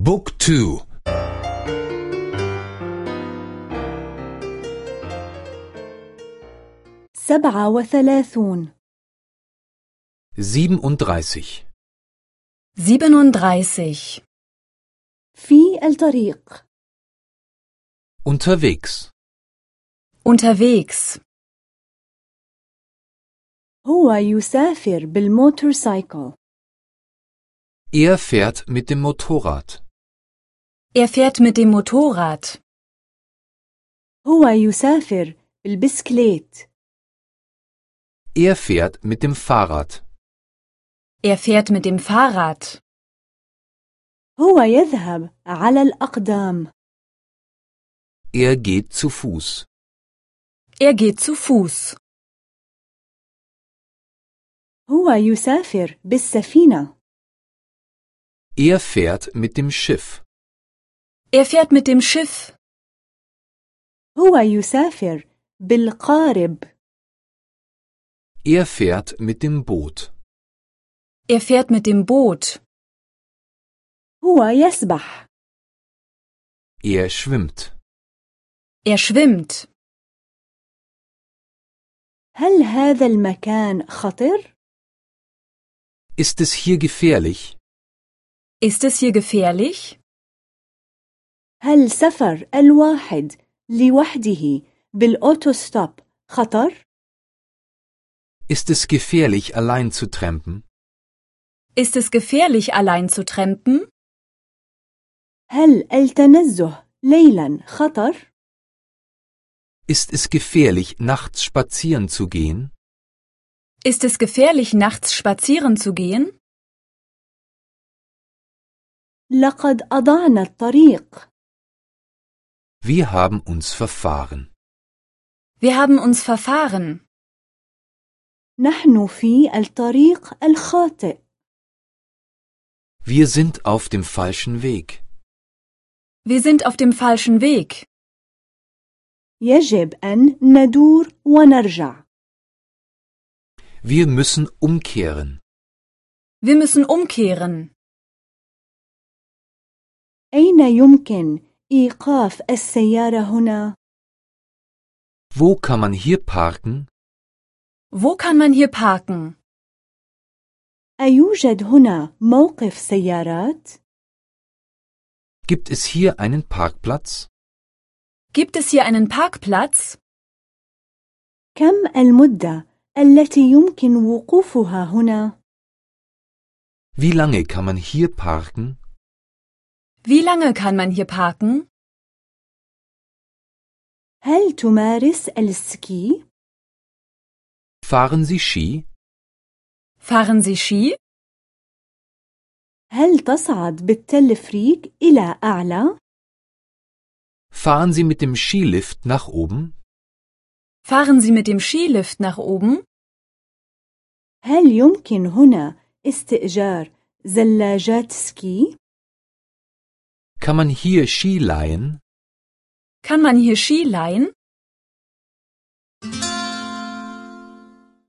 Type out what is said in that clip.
بوك تو سبعة وثلاثون 37 37. في الطريق unterwegs Unterwegs. هو يسافر بالموتورسايكل er fährt mit dem Motorrad Er fährt mit dem Motorrad. هو يسافر بالبسكليت er fährt mit dem Fahrrad Er fährt mit dem Fahrrad. هو يذهب على الأقدام er geht zu Fuß Er geht zu Fuß. هو يسافر بالسفينة er fährt mit dem Schiff Er fährt mit dem Schiff. هو يسافر بالقارب er fährt mit dem Boot Er fährt mit dem Boot. هو يسبح er schwimmt Er schwimmt. هل هذا المكان خطر؟ ist es hier gefährlich Ist es hier gefährlich? هل سفر الواحد لوحده بالأوتوستوب خطر؟ ist es gefährlich allein zu trampen Ist es gefährlich, allein zu trampen? هل التنزه ليلا خطر؟ ist es gefährlich nachts spazieren zu gehen Ist es gefährlich, nachts spazieren zu gehen? لقد أضعنا الطريق wir haben uns verfahren Wir haben uns verfahren. نحن في الطريق الخاطئ wir sind auf dem falschen Weg Wir sind auf dem falschen Weg. يجب أن ندور ونرجع wir müssen umkehren Wir müssen umkehren. أين يمكن إيقاف السيارة هنا؟ wo kann man hier parken Wo kann man hier parken? أيوجد هنا موقف سيارات؟ gibt es hier einen Parkplatz Gibt es hier einen Parkplatz? كم المدة التي يمكن وقوفها هنا؟ wie lange kann man hier parken Wie lange kann man hier parken? هل تمارس السكي؟ fahren Sie Ski Fahren Sie Ski? هل تصعد بالتلفريك إلى أعلى؟ fahren Sie mit dem Skilift nach oben Fahren Sie mit dem Skilift nach oben? هل يمكن هنا استئجار زلاجات سكي؟ Kann man hier Ski leihen Kann man hier Ski leihen?